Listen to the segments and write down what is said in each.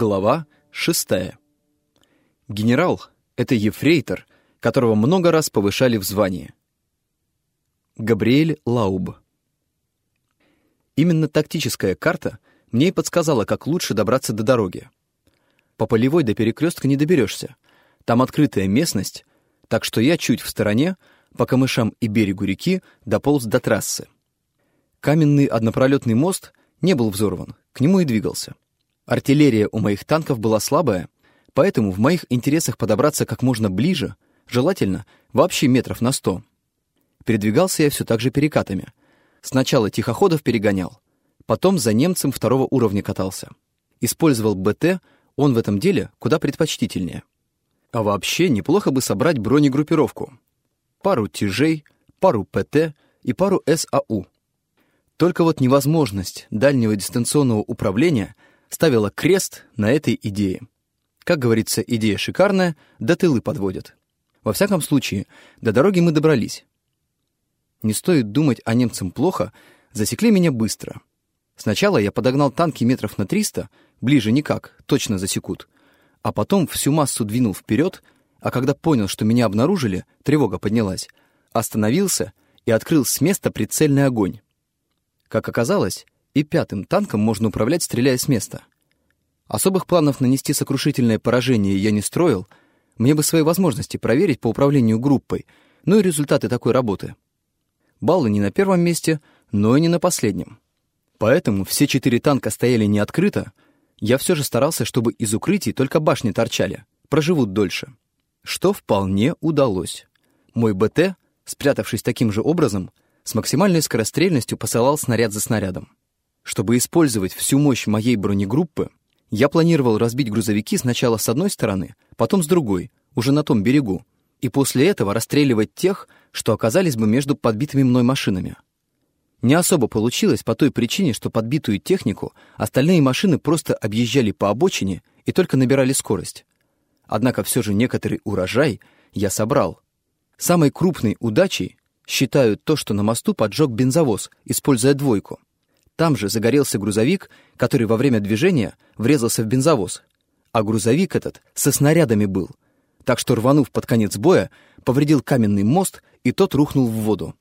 Глава шестая. Генерал — это ефрейтор, которого много раз повышали в звании. Габриэль Лауб. Именно тактическая карта мне и подсказала, как лучше добраться до дороги. По полевой до перекрестка не доберешься. Там открытая местность, так что я чуть в стороне, по камышам и берегу реки, дополз до трассы. Каменный однопролетный мост не был взорван, к нему и двигался. Артиллерия у моих танков была слабая, поэтому в моих интересах подобраться как можно ближе, желательно вообще метров на сто. Передвигался я все так же перекатами. Сначала тихоходов перегонял, потом за немцем второго уровня катался. Использовал БТ, он в этом деле куда предпочтительнее. А вообще неплохо бы собрать бронегруппировку. Пару тяжей, пару ПТ и пару САУ. Только вот невозможность дальнего дистанционного управления — ставила крест на этой идее. Как говорится, идея шикарная, да тылы подводят. Во всяком случае, до дороги мы добрались. Не стоит думать о немцам плохо, засекли меня быстро. Сначала я подогнал танки метров на 300, ближе никак, точно засекут. А потом всю массу двинул вперед, а когда понял, что меня обнаружили, тревога поднялась, остановился и открыл с места прицельный огонь. Как оказалось, и пятым танком можно управлять, стреляя с места. Особых планов нанести сокрушительное поражение я не строил, мне бы свои возможности проверить по управлению группой, ну и результаты такой работы. Баллы не на первом месте, но и не на последнем. Поэтому все четыре танка стояли не открыто, я все же старался, чтобы из укрытий только башни торчали, проживут дольше. Что вполне удалось. Мой БТ, спрятавшись таким же образом, с максимальной скорострельностью посылал снаряд за снарядом. Чтобы использовать всю мощь моей бронегруппы, я планировал разбить грузовики сначала с одной стороны, потом с другой, уже на том берегу, и после этого расстреливать тех, что оказались бы между подбитыми мной машинами. Не особо получилось по той причине, что подбитую технику остальные машины просто объезжали по обочине и только набирали скорость. Однако все же некоторый урожай я собрал. Самой крупной удачей считаю то, что на мосту поджег бензовоз, используя двойку — там же загорелся грузовик, который во время движения врезался в бензовоз. А грузовик этот со снарядами был. Так что, рванув под конец боя, повредил каменный мост, и тот рухнул в воду.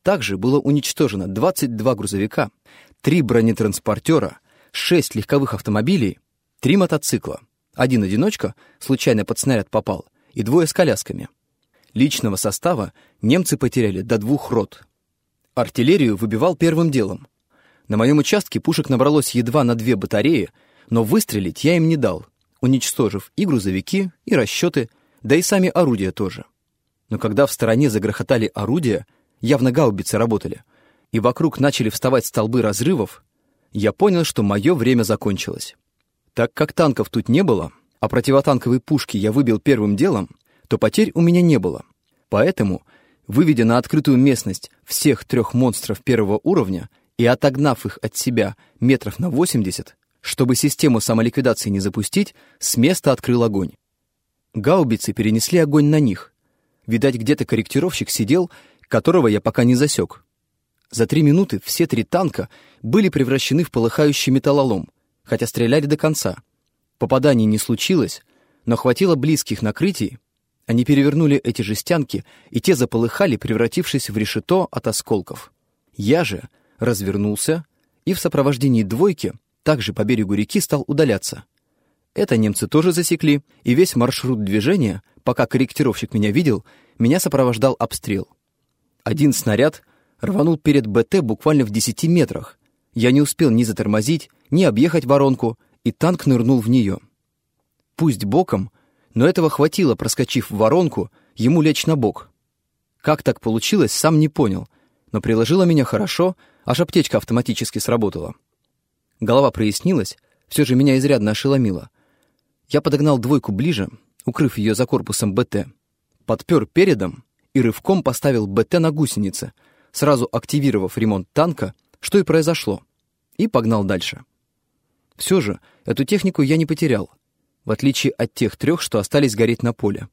Также было уничтожено 22 грузовика, 3 бронетранспортера, 6 легковых автомобилей, 3 мотоцикла. Один одиночка случайно под снаряд попал, и двое с колясками. Личного состава немцы потеряли до двух рот. Артиллерию выбивал первым делом — на моем участке пушек набралось едва на две батареи, но выстрелить я им не дал, уничтожив и грузовики, и расчеты, да и сами орудия тоже. Но когда в стороне загрохотали орудия, явно гаубицы работали, и вокруг начали вставать столбы разрывов, я понял, что мое время закончилось. Так как танков тут не было, а противотанковые пушки я выбил первым делом, то потерь у меня не было. Поэтому, выведя на открытую местность всех трех монстров первого уровня, и, отогнав их от себя метров на 80, чтобы систему самоликвидации не запустить, с места открыл огонь. Гаубицы перенесли огонь на них. Видать, где-то корректировщик сидел, которого я пока не засек. За три минуты все три танка были превращены в полыхающий металлолом, хотя стреляли до конца. Попаданий не случилось, но хватило близких накрытий, они перевернули эти жестянки, и те заполыхали, превратившись в решето от осколков. Я же развернулся и в сопровождении двойки также по берегу реки стал удаляться. Это немцы тоже засекли, и весь маршрут движения, пока корректировщик меня видел, меня сопровождал обстрел. Один снаряд рванул перед БТ буквально в 10 метрах. Я не успел ни затормозить, ни объехать воронку, и танк нырнул в нее. Пусть боком, но этого хватило, проскочив в воронку, ему лечь на бок. Как так получилось, сам не понял, но приложило меня хорошо — Аж аптечка автоматически сработала. Голова прояснилась, все же меня изрядно ошеломило. Я подогнал двойку ближе, укрыв ее за корпусом БТ, подпер передом и рывком поставил БТ на гусеницы, сразу активировав ремонт танка, что и произошло, и погнал дальше. Все же эту технику я не потерял, в отличие от тех трех, что остались гореть на поле.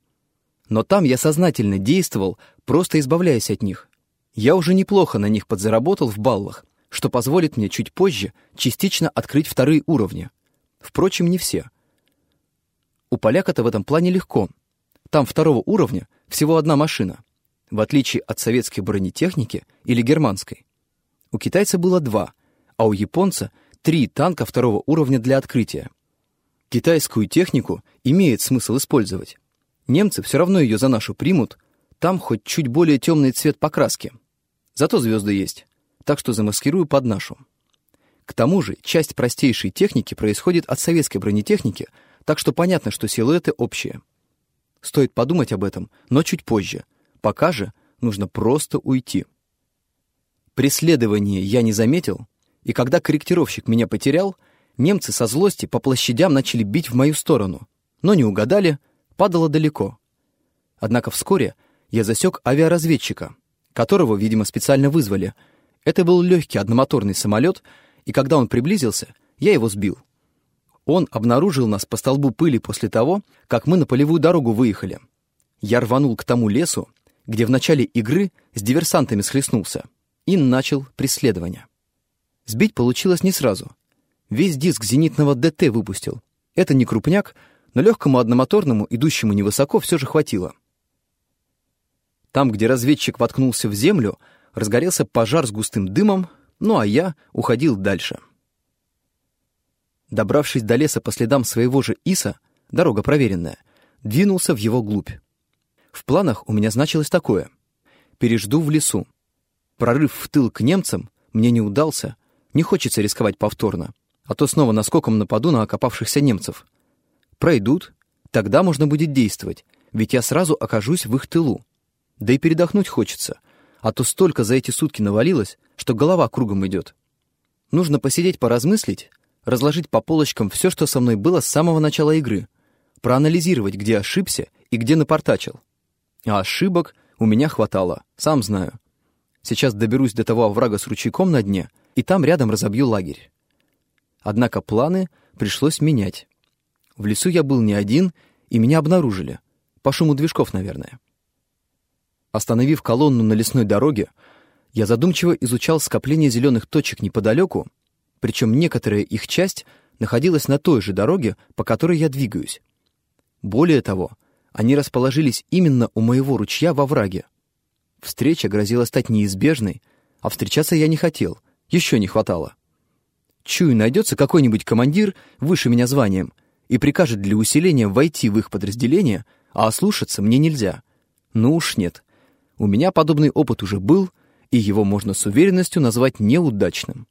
Но там я сознательно действовал, просто избавляясь от них. Я уже неплохо на них подзаработал в баллах, что позволит мне чуть позже частично открыть вторые уровни. Впрочем, не все. У поляка-то в этом плане легко. Там второго уровня всего одна машина, в отличие от советской бронетехники или германской. У китайца было два, а у японца три танка второго уровня для открытия. Китайскую технику имеет смысл использовать. Немцы все равно ее за нашу примут, там хоть чуть более темный цвет покраски. Зато звезды есть, так что замаскирую под нашу. К тому же, часть простейшей техники происходит от советской бронетехники, так что понятно, что силуэты общие. Стоит подумать об этом, но чуть позже. Пока же нужно просто уйти. Преследование я не заметил, и когда корректировщик меня потерял, немцы со злости по площадям начали бить в мою сторону, но не угадали, падало далеко. Однако вскоре я засек авиаразведчика, которого, видимо, специально вызвали. Это был легкий одномоторный самолет, и когда он приблизился, я его сбил. Он обнаружил нас по столбу пыли после того, как мы на полевую дорогу выехали. Я рванул к тому лесу, где в начале игры с диверсантами схлестнулся, и начал преследование. Сбить получилось не сразу. Весь диск зенитного ДТ выпустил. Это не крупняк, но легкому одномоторному, идущему невысоко, все же хватило. Там, где разведчик воткнулся в землю, разгорелся пожар с густым дымом, ну а я уходил дальше. Добравшись до леса по следам своего же Иса, дорога проверенная, двинулся в его глубь. В планах у меня значилось такое. Пережду в лесу. Прорыв в тыл к немцам мне не удался, не хочется рисковать повторно, а то снова наскоком нападу на окопавшихся немцев. Пройдут, тогда можно будет действовать, ведь я сразу окажусь в их тылу. Да и передохнуть хочется — а то столько за эти сутки навалилось, что голова кругом идет. Нужно посидеть, поразмыслить, разложить по полочкам все, что со мной было с самого начала игры, проанализировать, где ошибся и где напортачил. А ошибок у меня хватало, сам знаю. Сейчас доберусь до того оврага с ручейком на дне, и там рядом разобью лагерь. Однако планы пришлось менять. В лесу я был не один, и меня обнаружили. По шуму движков, наверное. Остановив колонну на лесной дороге, я задумчиво изучал скопление зеленых точек неподалеку, причем некоторая их часть находилась на той же дороге, по которой я двигаюсь. Более того, они расположились именно у моего ручья во враге. Встреча грозила стать неизбежной, а встречаться я не хотел, еще не хватало. Чую, найдется какой-нибудь командир выше меня званием и прикажет для усиления войти в их подразделение, а ослушаться мне нельзя. Ну уж нет, у меня подобный опыт уже был, и его можно с уверенностью назвать неудачным.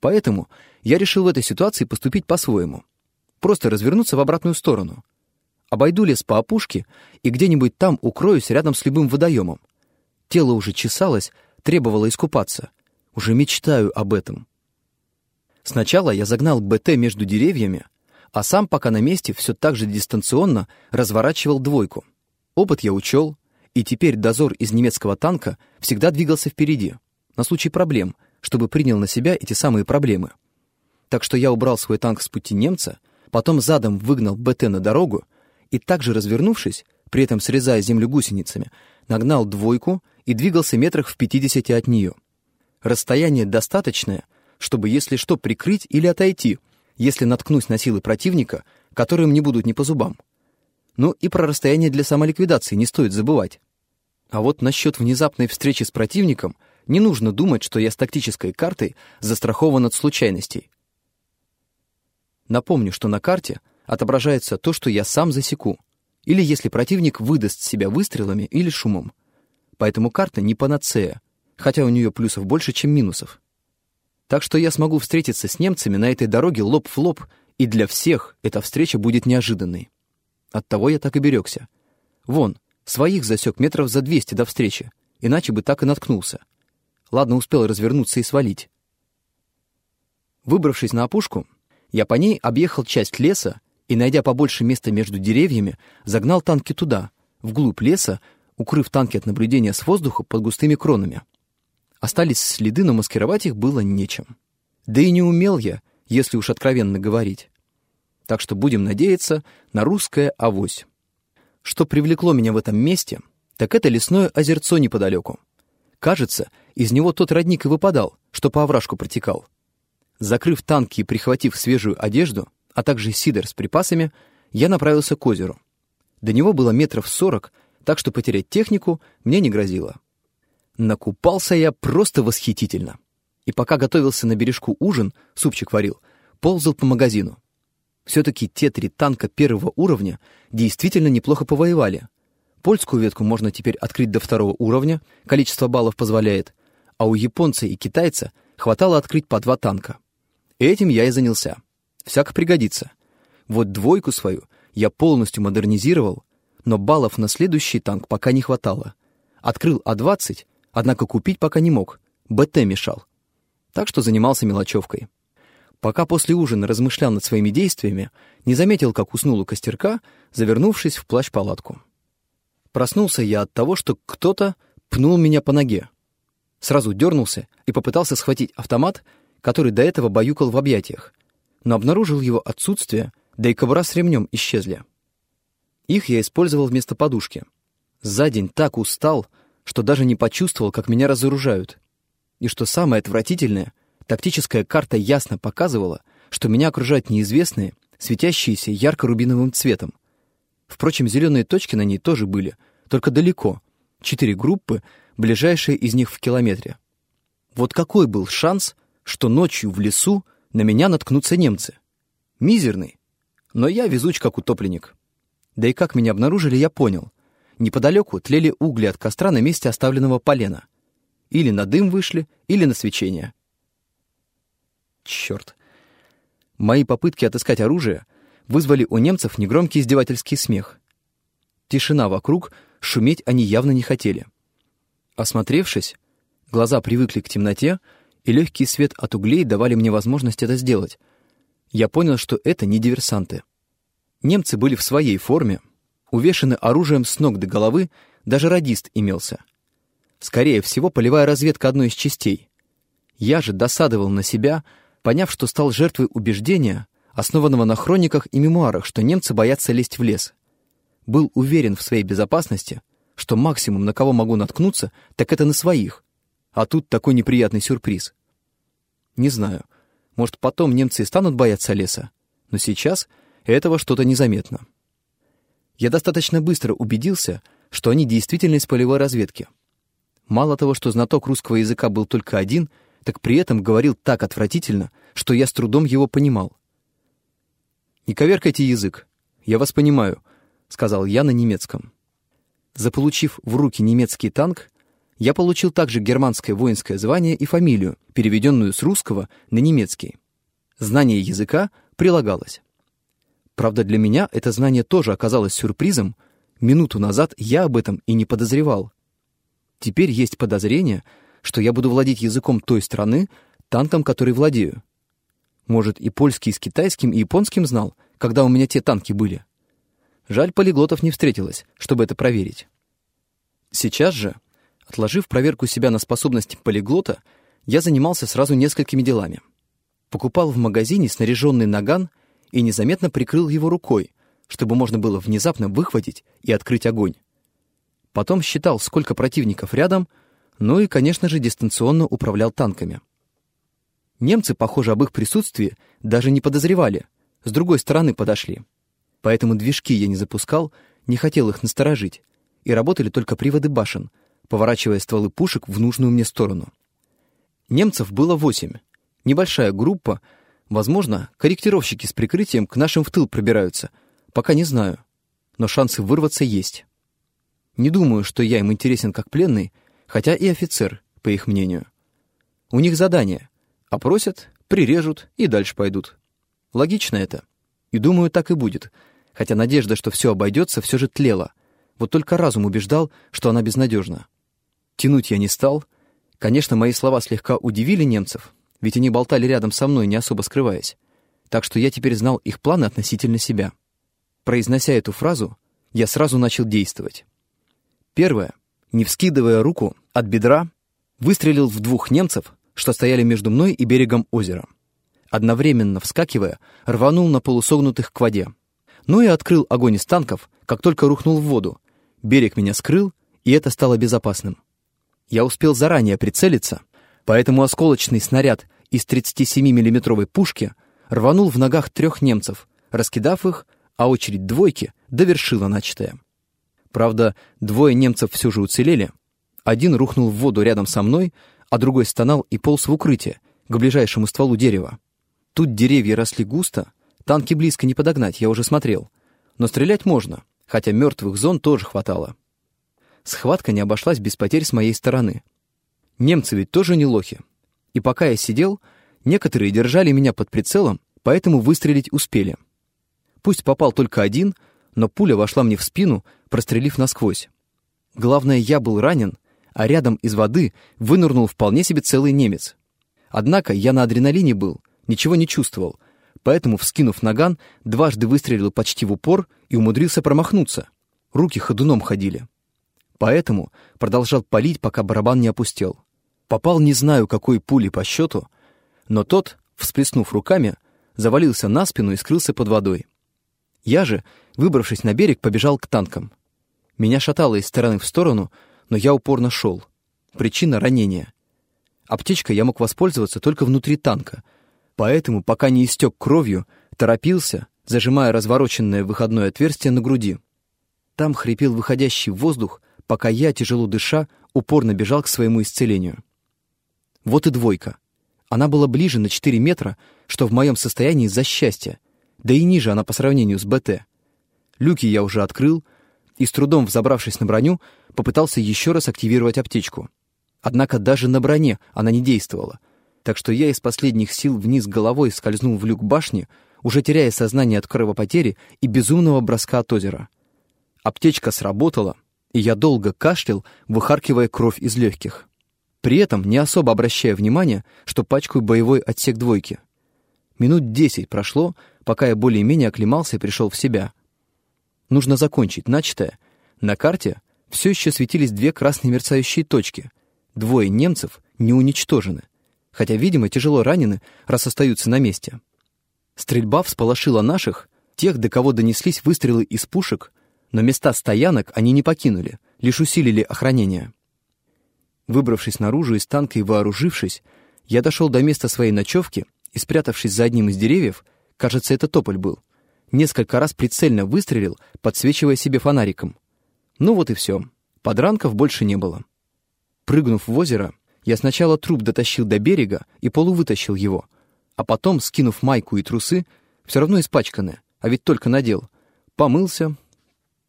Поэтому я решил в этой ситуации поступить по-своему. Просто развернуться в обратную сторону. Обойду лес по опушке и где-нибудь там укроюсь рядом с любым водоемом. Тело уже чесалось, требовало искупаться. Уже мечтаю об этом. Сначала я загнал БТ между деревьями, а сам пока на месте все так же дистанционно разворачивал двойку. Опыт я учел, и теперь дозор из немецкого танка всегда двигался впереди, на случай проблем, чтобы принял на себя эти самые проблемы. Так что я убрал свой танк с пути немца, потом задом выгнал БТ на дорогу и также развернувшись, при этом срезая землю гусеницами, нагнал двойку и двигался метрах в 50 от нее. Расстояние достаточное, чтобы, если что, прикрыть или отойти, если наткнусь на силы противника, которые мне будут не по зубам. Ну и про расстояние для самоликвидации не стоит забывать. А вот насчет внезапной встречи с противником не нужно думать, что я с тактической картой застрахован от случайностей. Напомню, что на карте отображается то, что я сам засеку, или если противник выдаст себя выстрелами или шумом. Поэтому карта не панацея, хотя у нее плюсов больше, чем минусов. Так что я смогу встретиться с немцами на этой дороге лоб в лоб, и для всех эта встреча будет неожиданной. Оттого я так и берегся. Вон, своих засек метров за двести до встречи, иначе бы так и наткнулся. Ладно, успел развернуться и свалить. Выбравшись на опушку, я по ней объехал часть леса и, найдя побольше места между деревьями, загнал танки туда, вглубь леса, укрыв танки от наблюдения с воздуха под густыми кронами. Остались следы, но маскировать их было нечем. Да и не умел я, если уж откровенно говорить так что будем надеяться на русское авось. Что привлекло меня в этом месте, так это лесное озерцо неподалеку. Кажется, из него тот родник и выпадал, что по овражку протекал. Закрыв танки и прихватив свежую одежду, а также сидр с припасами, я направился к озеру. До него было метров сорок, так что потерять технику мне не грозило. Накупался я просто восхитительно. И пока готовился на бережку ужин, супчик варил, ползал по магазину. Все-таки те три танка первого уровня действительно неплохо повоевали. Польскую ветку можно теперь открыть до второго уровня, количество баллов позволяет, а у японца и китайца хватало открыть по два танка. Этим я и занялся. Всяко пригодится. Вот двойку свою я полностью модернизировал, но баллов на следующий танк пока не хватало. Открыл А-20, однако купить пока не мог, БТ мешал. Так что занимался мелочевкой. Пока после ужина размышлял над своими действиями, не заметил, как уснул у костерка, завернувшись в плащ-палатку. Проснулся я от того, что кто-то пнул меня по ноге. Сразу дернулся и попытался схватить автомат, который до этого баюкал в объятиях, но обнаружил его отсутствие, да и кобура с ремнем исчезли. Их я использовал вместо подушки. За день так устал, что даже не почувствовал, как меня разоружают. И что самое отвратительное, тактическая карта ясно показывала, что меня окружают неизвестные, светящиеся ярко-рубиновым цветом. Впрочем, зеленые точки на ней тоже были, только далеко. Четыре группы, ближайшие из них в километре. Вот какой был шанс, что ночью в лесу на меня наткнутся немцы? Мизерный. Но я везуч, как утопленник. Да и как меня обнаружили, я понял. Неподалеку тлели угли от костра на месте оставленного полена. Или на дым вышли, или на свечение. Черт. Мои попытки отыскать оружие вызвали у немцев негромкий издевательский смех. Тишина вокруг, шуметь они явно не хотели. Осмотревшись, глаза привыкли к темноте, и легкий свет от углей давали мне возможность это сделать. Я понял, что это не диверсанты. Немцы были в своей форме, увешаны оружием с ног до головы, даже радист имелся. Скорее всего, полевая разведка одной из частей. Я же досадовал на себя, поняв, что стал жертвой убеждения, основанного на хрониках и мемуарах, что немцы боятся лезть в лес. Был уверен в своей безопасности, что максимум, на кого могу наткнуться, так это на своих. А тут такой неприятный сюрприз. Не знаю, может, потом немцы и станут бояться леса, но сейчас этого что-то незаметно. Я достаточно быстро убедился, что они действительно из полевой разведки. Мало того, что знаток русского языка был только один, так при этом говорил так отвратительно, что я с трудом его понимал. «Не коверкайте язык. Я вас понимаю», — сказал я на немецком. Заполучив в руки немецкий танк, я получил также германское воинское звание и фамилию, переведенную с русского на немецкий. Знание языка прилагалось. Правда, для меня это знание тоже оказалось сюрпризом. Минуту назад я об этом и не подозревал. Теперь есть подозрение, что я буду владеть языком той страны, танком, который владею. Может, и польский с китайским, и японским знал, когда у меня те танки были. Жаль, полиглотов не встретилось, чтобы это проверить. Сейчас же, отложив проверку себя на способности полиглота, я занимался сразу несколькими делами. Покупал в магазине снаряженный наган и незаметно прикрыл его рукой, чтобы можно было внезапно выхватить и открыть огонь. Потом считал, сколько противников рядом, ну и, конечно же, дистанционно управлял танками. Немцы, похоже, об их присутствии даже не подозревали, с другой стороны подошли. Поэтому движки я не запускал, не хотел их насторожить, и работали только приводы башен, поворачивая стволы пушек в нужную мне сторону. Немцев было восемь. Небольшая группа, возможно, корректировщики с прикрытием к нашим в тыл пробираются, пока не знаю, но шансы вырваться есть. Не думаю, что я им интересен как пленный, хотя и офицер, по их мнению. У них задание. Опросят, прирежут и дальше пойдут. Логично это. И думаю, так и будет. Хотя надежда, что все обойдется, все же тлела. Вот только разум убеждал, что она безнадежна. Тянуть я не стал. Конечно, мои слова слегка удивили немцев, ведь они болтали рядом со мной, не особо скрываясь. Так что я теперь знал их планы относительно себя. Произнося эту фразу, я сразу начал действовать. Первое, не вскидывая руку от бедра, выстрелил в двух немцев, что стояли между мной и берегом озера. Одновременно вскакивая, рванул на полусогнутых к воде. Ну и открыл огонь из танков, как только рухнул в воду. Берег меня скрыл, и это стало безопасным. Я успел заранее прицелиться, поэтому осколочный снаряд из 37 миллиметровой пушки рванул в ногах трех немцев, раскидав их, а очередь двойки довершила начатое. Правда, двое немцев все же уцелели. Один рухнул в воду рядом со мной, а другой стонал и полз в укрытие, к ближайшему стволу дерева. Тут деревья росли густо, танки близко не подогнать, я уже смотрел. Но стрелять можно, хотя мертвых зон тоже хватало. Схватка не обошлась без потерь с моей стороны. Немцы ведь тоже не лохи. И пока я сидел, некоторые держали меня под прицелом, поэтому выстрелить успели. Пусть попал только один, но пуля вошла мне в спину, прострелив насквозь. Главное, я был ранен, а рядом из воды вынырнул вполне себе целый немец. Однако я на адреналине был, ничего не чувствовал, поэтому, вскинув наган, дважды выстрелил почти в упор и умудрился промахнуться. Руки ходуном ходили. Поэтому продолжал палить, пока барабан не опустел. Попал не знаю какой пули по счету, но тот, всплеснув руками, завалился на спину и скрылся под водой. Я же, выбравшись на берег, побежал к танкам. Меня шатало из стороны в сторону, но я упорно шел. Причина — ранения. Аптечкой я мог воспользоваться только внутри танка, поэтому, пока не истек кровью, торопился, зажимая развороченное выходное отверстие на груди. Там хрипел выходящий воздух, пока я, тяжело дыша, упорно бежал к своему исцелению. Вот и двойка. Она была ближе на 4 метра, что в моем состоянии за счастье, да и ниже она по сравнению с БТ. Люки я уже открыл, и с трудом взобравшись на броню, попытался еще раз активировать аптечку. Однако даже на броне она не действовала, так что я из последних сил вниз головой скользнул в люк башни, уже теряя сознание от кровопотери и безумного броска от озера. Аптечка сработала, и я долго кашлял, выхаркивая кровь из легких. При этом не особо обращая внимания, что пачкаю боевой отсек двойки. Минут десять прошло, пока я более-менее оклемался и пришел в себя. Нужно закончить начатое. На карте все еще светились две красные мерцающие точки. Двое немцев не уничтожены, хотя, видимо, тяжело ранены, раз остаются на месте. Стрельба всполошила наших, тех, до кого донеслись выстрелы из пушек, но места стоянок они не покинули, лишь усилили охранение. Выбравшись наружу из танка и вооружившись, я дошел до места своей ночевки и, спрятавшись за одним из деревьев, кажется, это тополь был, несколько раз прицельно выстрелил, подсвечивая себе фонариком. Ну вот и все. Подранков больше не было. Прыгнув в озеро, я сначала труп дотащил до берега и полувытащил его, а потом, скинув майку и трусы, все равно испачканные, а ведь только надел, помылся,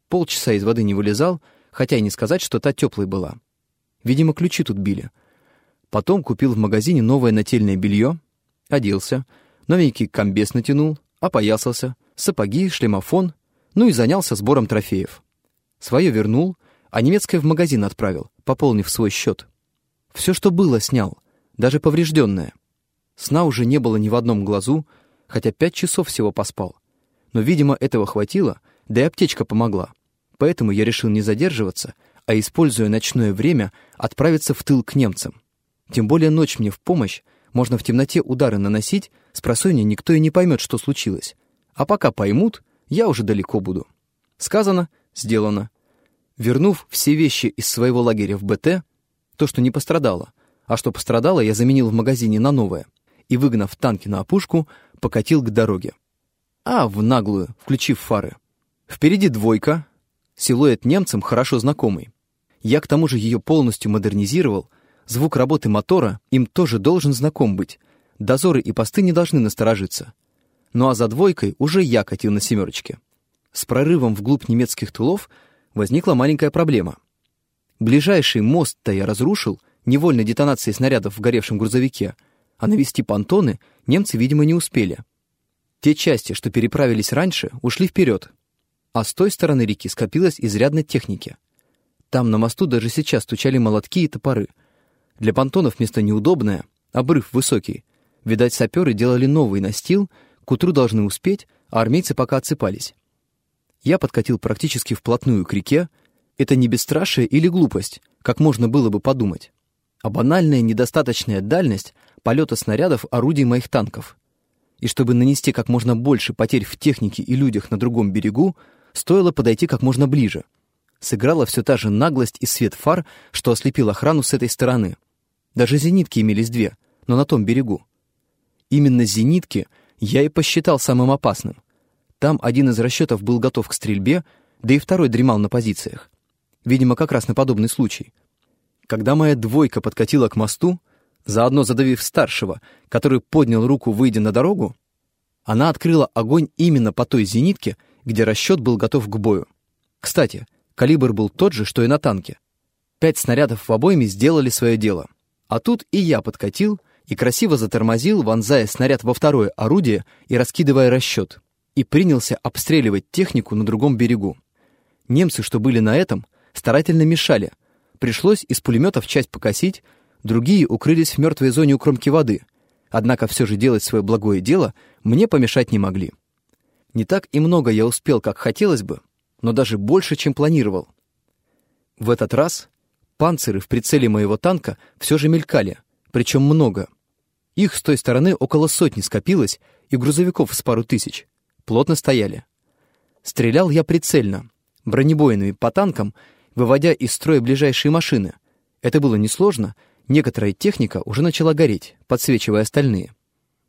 полчаса из воды не вылезал, хотя и не сказать, что та теплой была. Видимо, ключи тут били. Потом купил в магазине новое нательное белье, оделся, новенький комбез натянул, опоясался, сапоги, шлемофон, ну и занялся сбором трофеев. Свое вернул, а немецкое в магазин отправил, пополнив свой счет. Все, что было, снял, даже поврежденное. Сна уже не было ни в одном глазу, хотя пять часов всего поспал. Но, видимо, этого хватило, да и аптечка помогла. Поэтому я решил не задерживаться, а, используя ночное время, отправиться в тыл к немцам. Тем более ночь мне в помощь, можно в темноте удары наносить, с просонья никто и не поймет, что случилось. А пока поймут, я уже далеко буду. Сказано, сделано. Вернув все вещи из своего лагеря в БТ, то, что не пострадало, а что пострадало, я заменил в магазине на новое, и, выгнав танки на опушку, покатил к дороге. А, в наглую, включив фары. Впереди двойка, силуэт немцам хорошо знакомый. Я к тому же ее полностью модернизировал, звук работы мотора им тоже должен знаком быть, дозоры и посты не должны насторожиться. Ну а за двойкой уже я катил на семерочке. С прорывом вглубь немецких тылов возникла маленькая проблема. Ближайший мост-то я разрушил невольной детонацией снарядов в горевшем грузовике, а навести понтоны немцы, видимо, не успели. Те части, что переправились раньше, ушли вперед, а с той стороны реки скопилось изрядно техники. Там на мосту даже сейчас стучали молотки и топоры. Для понтонов место неудобное, обрыв высокий. Видать, саперы делали новый настил — к утру должны успеть, а армейцы пока отсыпались. Я подкатил практически вплотную к реке. Это не бесстрашие или глупость, как можно было бы подумать, а банальная недостаточная дальность полета снарядов орудий моих танков. И чтобы нанести как можно больше потерь в технике и людях на другом берегу, стоило подойти как можно ближе. Сыграла все та же наглость и свет фар, что ослепил охрану с этой стороны. Даже зенитки имелись две, но на том берегу. Именно зенитки — Я и посчитал самым опасным. Там один из расчетов был готов к стрельбе, да и второй дремал на позициях. Видимо, как раз на подобный случай. Когда моя двойка подкатила к мосту, заодно задавив старшего, который поднял руку, выйдя на дорогу, она открыла огонь именно по той зенитке, где расчет был готов к бою. Кстати, калибр был тот же, что и на танке. Пять снарядов в обойме сделали свое дело. А тут и я подкатил и красиво затормозил, вонзая снаряд во второе орудие и раскидывая расчет. И принялся обстреливать технику на другом берегу. Немцы, что были на этом, старательно мешали. Пришлось из пулеметов часть покосить, другие укрылись в мертвой зоне у кромки воды. Однако все же делать свое благое дело мне помешать не могли. Не так и много я успел, как хотелось бы, но даже больше, чем планировал. В этот раз панциры в прицеле моего танка все же мелькали, причем много. Их с той стороны около сотни скопилось, и грузовиков с пару тысяч. Плотно стояли. Стрелял я прицельно, бронебойными по танкам, выводя из строя ближайшие машины. Это было несложно, некоторая техника уже начала гореть, подсвечивая остальные.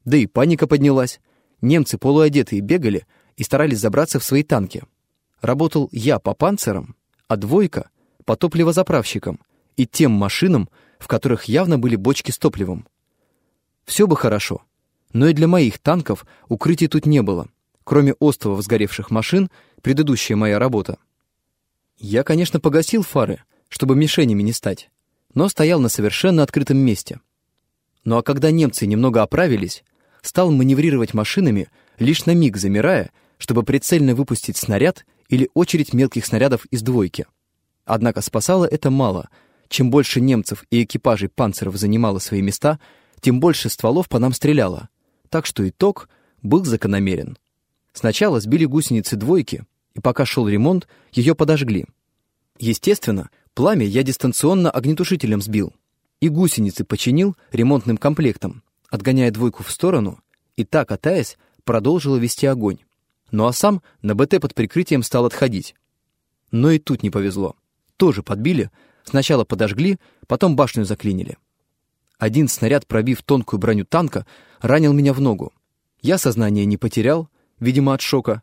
Да и паника поднялась. Немцы полуодетые бегали и старались забраться в свои танки. Работал я по панцирам, а двойка — по топливозаправщикам и тем машинам, в которых явно были бочки с топливом. Все бы хорошо, но и для моих танков укрытий тут не было, кроме островов сгоревших машин, предыдущая моя работа. Я, конечно, погасил фары, чтобы мишенями не стать, но стоял на совершенно открытом месте. Ну а когда немцы немного оправились, стал маневрировать машинами, лишь на миг замирая, чтобы прицельно выпустить снаряд или очередь мелких снарядов из двойки. Однако спасало это мало. Чем больше немцев и экипажей панцеров занимало свои места, тем больше стволов по нам стреляло. Так что итог был закономерен. Сначала сбили гусеницы двойки, и пока шел ремонт, ее подожгли. Естественно, пламя я дистанционно огнетушителем сбил. И гусеницы починил ремонтным комплектом, отгоняя двойку в сторону, и так, катаясь, продолжила вести огонь. Ну а сам на БТ под прикрытием стал отходить. Но и тут не повезло тоже подбили, сначала подожгли, потом башню заклинили. Один снаряд, пробив тонкую броню танка, ранил меня в ногу. Я сознание не потерял, видимо, от шока,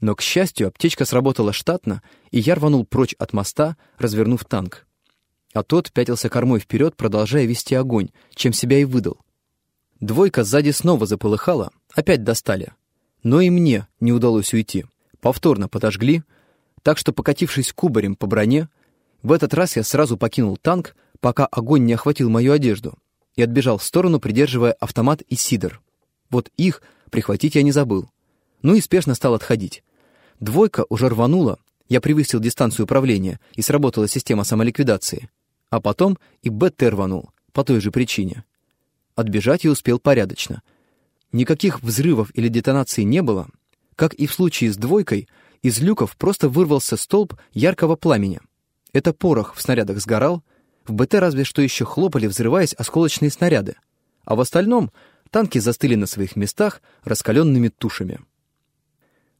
но, к счастью, аптечка сработала штатно, и я рванул прочь от моста, развернув танк. А тот пятился кормой вперед, продолжая вести огонь, чем себя и выдал. Двойка сзади снова заполыхала, опять достали. Но и мне не удалось уйти. Повторно подожгли, так что, покатившись кубарем по броне, в этот раз я сразу покинул танк, пока огонь не охватил мою одежду, и отбежал в сторону, придерживая автомат и сидор. Вот их прихватить я не забыл. Ну и спешно стал отходить. Двойка уже рванула, я превысил дистанцию управления, и сработала система самоликвидации. А потом и БТ рванул, по той же причине. Отбежать я успел порядочно. Никаких взрывов или детонаций не было. Как и в случае с двойкой, из люков просто вырвался столб яркого пламени — это порох в снарядах сгорал, в БТ разве что еще хлопали, взрываясь осколочные снаряды, а в остальном танки застыли на своих местах раскаленными тушами.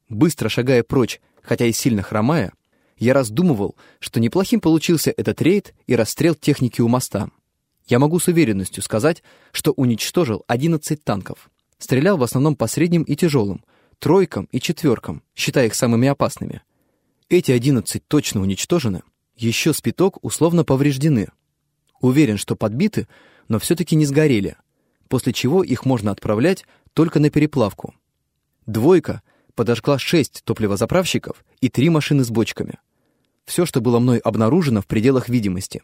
Быстро шагая прочь, хотя и сильно хромая, я раздумывал, что неплохим получился этот рейд и расстрел техники у моста. Я могу с уверенностью сказать, что уничтожил 11 танков. Стрелял в основном по средним и тяжелым, тройкам и четверкам, считая их самыми опасными. Эти 11 точно уничтожены — еще спиток условно повреждены. Уверен, что подбиты, но все-таки не сгорели, после чего их можно отправлять только на переплавку. Двойка подожгла шесть топливозаправщиков и три машины с бочками. Все, что было мной обнаружено в пределах видимости.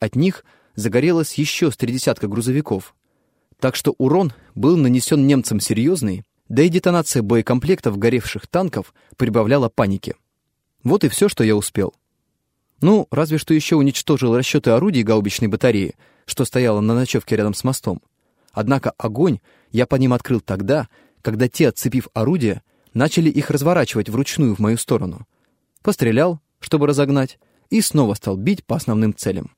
От них загорелось еще с три десятка грузовиков. Так что урон был нанесен немцам серьезный, да и детонация боекомплектов горевших танков прибавляла паники. Вот и все, что я успел. Ну, разве что еще уничтожил расчеты орудий гаубичной батареи, что стояло на ночевке рядом с мостом. Однако огонь я по ним открыл тогда, когда те, отцепив орудия, начали их разворачивать вручную в мою сторону. Пострелял, чтобы разогнать, и снова стал бить по основным целям.